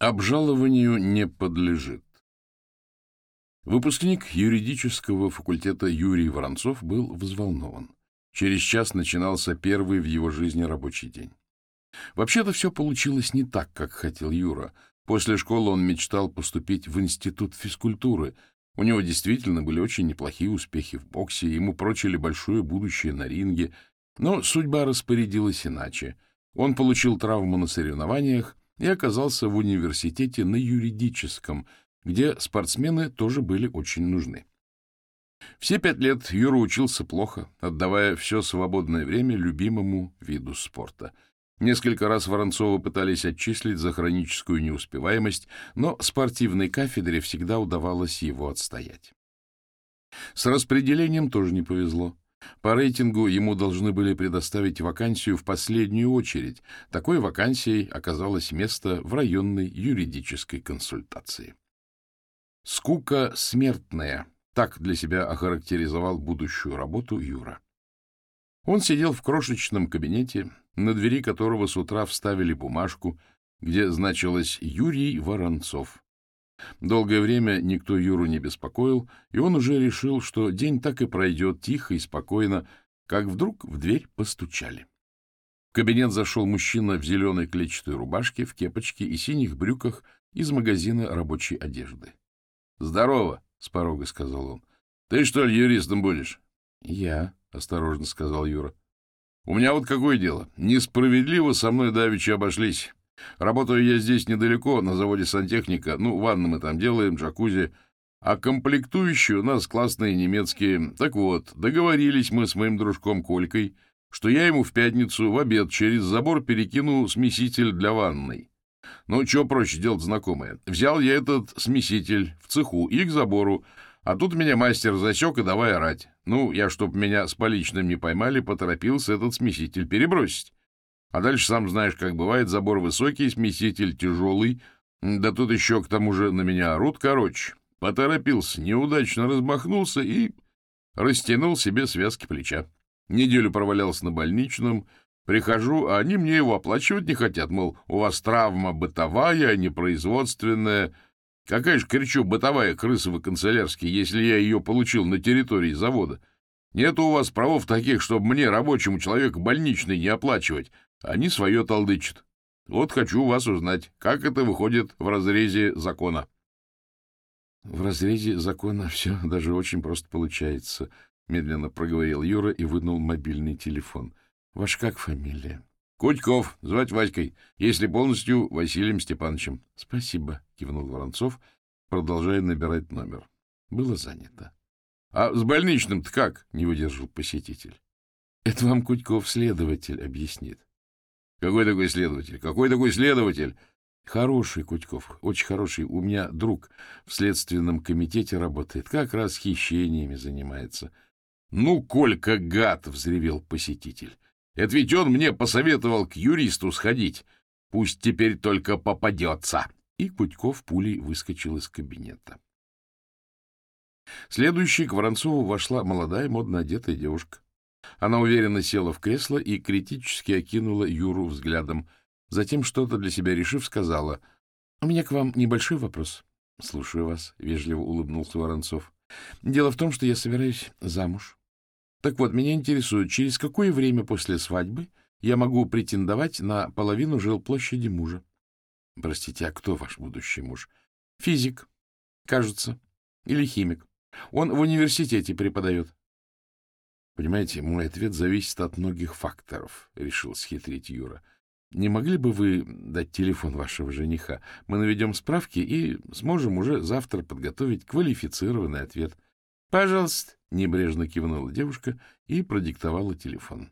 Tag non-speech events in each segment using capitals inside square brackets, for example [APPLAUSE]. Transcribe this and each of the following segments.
Обжалованию не подлежит. Выпускник юридического факультета Юрий Воронцов был взволнован. Через час начинался первый в его жизни рабочий день. Вообще-то все получилось не так, как хотел Юра. После школы он мечтал поступить в институт физкультуры. У него действительно были очень неплохие успехи в боксе, ему прочили большое будущее на ринге. Но судьба распорядилась иначе. Он получил травму на соревнованиях, и оказался в университете на юридическом, где спортсмены тоже были очень нужны. Все пять лет Юра учился плохо, отдавая все свободное время любимому виду спорта. Несколько раз Воронцова пытались отчислить за хроническую неуспеваемость, но спортивной кафедре всегда удавалось его отстоять. С распределением тоже не повезло. По рейтингу ему должны были предоставить вакансию в последнюю очередь. Такой вакансией оказалось место в районной юридической консультации. «Скука смертная» — так для себя охарактеризовал будущую работу Юра. Он сидел в крошечном кабинете, на двери которого с утра вставили бумажку, где значилось «Юрий Воронцов». Долгое время никто Юру не беспокоил, и он уже решил, что день так и пройдет тихо и спокойно, как вдруг в дверь постучали. В кабинет зашел мужчина в зеленой клетчатой рубашке, в кепочке и синих брюках из магазина рабочей одежды. — Здорово, — с порога сказал он. — Ты что ли юристом будешь? — Я, — осторожно сказал Юра. — У меня вот какое дело. Несправедливо со мной давеча обошлись. Работаю я здесь недалеко, на заводе сантехника. Ну, ванны мы там делаем, джакузи. А комплектующие у нас классные немецкие. Так вот, договорились мы с моим дружком Колькой, что я ему в пятницу в обед через забор перекину смеситель для ванной. Ну, что проще делать знакомое. Взял я этот смеситель в цеху и к забору, а тут меня мастер засек и давай орать. Ну, я, чтоб меня с поличным не поймали, поторопился этот смеситель перебросить. А дальше, сам знаешь, как бывает, забор высокий, смеситель тяжелый, да тут еще к тому же на меня орут, короче. Поторопился, неудачно размахнулся и растянул себе связки плеча. Неделю провалялся на больничном, прихожу, а они мне его оплачивать не хотят, мол, у вас травма бытовая, а не производственная. Какая же, кричу, бытовая крыса вы канцелярский, если я ее получил на территории завода? Нет у вас правов таких, чтобы мне, рабочему человеку, больничный не оплачивать, они свое толдычат. Вот хочу вас узнать, как это выходит в разрезе закона. — В разрезе закона все даже очень просто получается, — медленно проговорил Юра и вынул мобильный телефон. — Ваш как фамилия? — Кутьков, звать Васькой, если полностью Василием Степановичем. — Спасибо, — кивнул Воронцов, продолжая набирать номер. Было занято. — А с больничным-то как? — не выдержал посетитель. — Это вам Кутьков следователь объяснит. Какой такой следователь? Какой такой следователь? Хороший, Кутьков, очень хороший. У меня друг в следственном комитете работает, как раз хищениями занимается. Ну, Колька, гад, взревел посетитель. Это ведь он мне посоветовал к юристу сходить. Пусть теперь только попадется. И Кутьков пулей выскочил из кабинета. Следующей к Воронцову вошла молодая, модно одетая девушка. Она уверенно села в кресло и критически окинула Юру взглядом. Затем, что-то для себя решив, сказала, — У меня к вам небольшой вопрос. — Слушаю вас, — вежливо улыбнулся Воронцов. — Дело в том, что я собираюсь замуж. Так вот, меня интересует, через какое время после свадьбы я могу претендовать на половину жилплощади мужа? — Простите, а кто ваш будущий муж? — Физик, кажется, или химик. Он в университете преподает. Понимаете, мой ответ зависит от многих факторов, — решил схитрить Юра. Не могли бы вы дать телефон вашего жениха? Мы наведем справки и сможем уже завтра подготовить квалифицированный ответ. — Пожалуйста, — небрежно кивнула девушка и продиктовала телефон.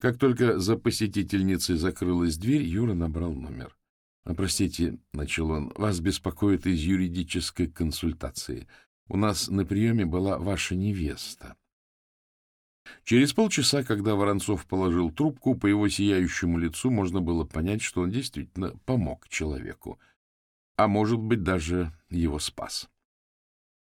Как только за посетительницей закрылась дверь, Юра набрал номер. «А, — Простите, — начал он, — вас беспокоит из юридической консультации. У нас на приеме была ваша невеста. Через полчаса, когда Воронцов положил трубку, по его сияющему лицу можно было понять, что он действительно помог человеку, а может быть, даже его спас.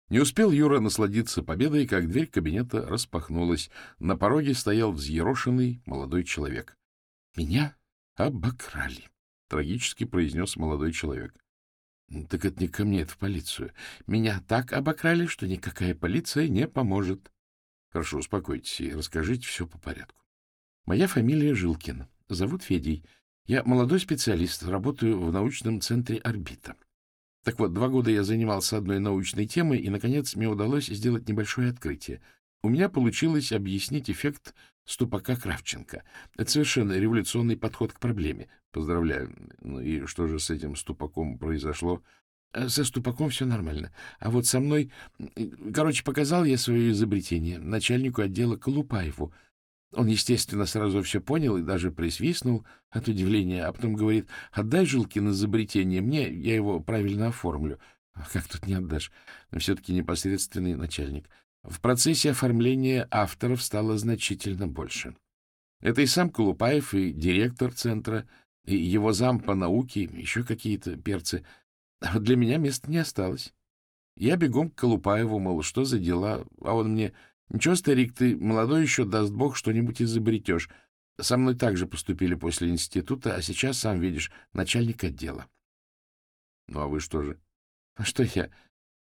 Не успел Юра насладиться победой, как дверь кабинета распахнулась. На пороге стоял взъерошенный молодой человек. — Меня обокрали, трагически произнес молодой человек. — Так это не ко мне, это в полицию. Меня так обокрали, что никакая полиция не поможет. — Хорошо, успокойтесь и расскажите все по порядку. Моя фамилия Жилкин. Зовут Федей. Я молодой специалист, работаю в научном центре «Орбита». Так вот, два года я занимался одной научной темой, и, наконец, мне удалось сделать небольшое открытие. У меня получилось объяснить эффект ступака Кравченко. Это совершенно революционный подход к проблеме. Поздравляю. Ну и что же с этим ступаком произошло? Э, со ступаком все нормально. А вот со мной... Короче, показал я свое изобретение начальнику отдела Колупаеву. Он, естественно, сразу все понял и даже присвистнул от удивления, а потом говорит, отдай Жилкин изобретение мне, я его правильно оформлю. А как тут не отдашь? Но все-таки непосредственный начальник. В процессе оформления авторов стало значительно больше. Это и сам Колупаев, и директор центра, и его зам по науке, еще какие-то перцы. [LAUGHS] Для меня места не осталось. Я бегом к Колупаеву, мол, что за дела, а он мне Ничего, старик, ты молодой еще, даст бог, что-нибудь изобретешь. Со мной также поступили после института, а сейчас, сам видишь, начальник отдела. Ну, а вы что же? [LAUGHS] А что я?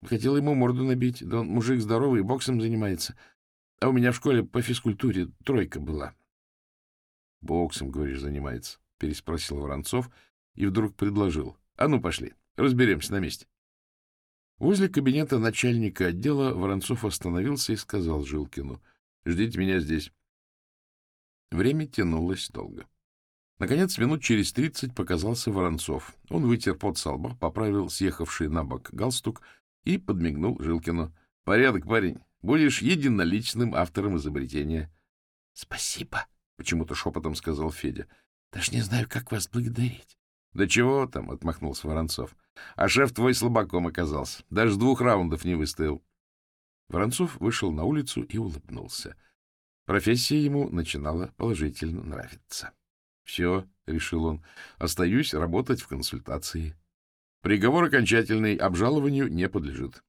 Хотел ему морду набить. Да он мужик здоровый, боксом занимается. А у меня в школе по физкультуре тройка была. Боксом, говоришь, занимается? Переспросил Воронцов и вдруг предложил. А ну, пошли, разберемся на месте. Возле кабинета начальника отдела Воронцов остановился и сказал Жилкину, «Ждите меня здесь». Время тянулось долго. Наконец, минут через тридцать показался Воронцов. Он вытер пот со лба, поправил съехавший на бок галстук и подмигнул Жилкину. «Порядок, парень. Будешь единоличным автором изобретения». «Спасибо», — почему-то шепотом сказал Федя. «Даже не знаю, как вас благодарить». «Да чего там?» — отмахнулся Воронцов. А шеф твой слабаком оказался. Даже двух раундов не выстоял. Воронцов вышел на улицу и улыбнулся. Профессия ему начинала положительно нравиться. — Все, — решил он, — остаюсь работать в консультации. Приговор окончательный обжалованию не подлежит.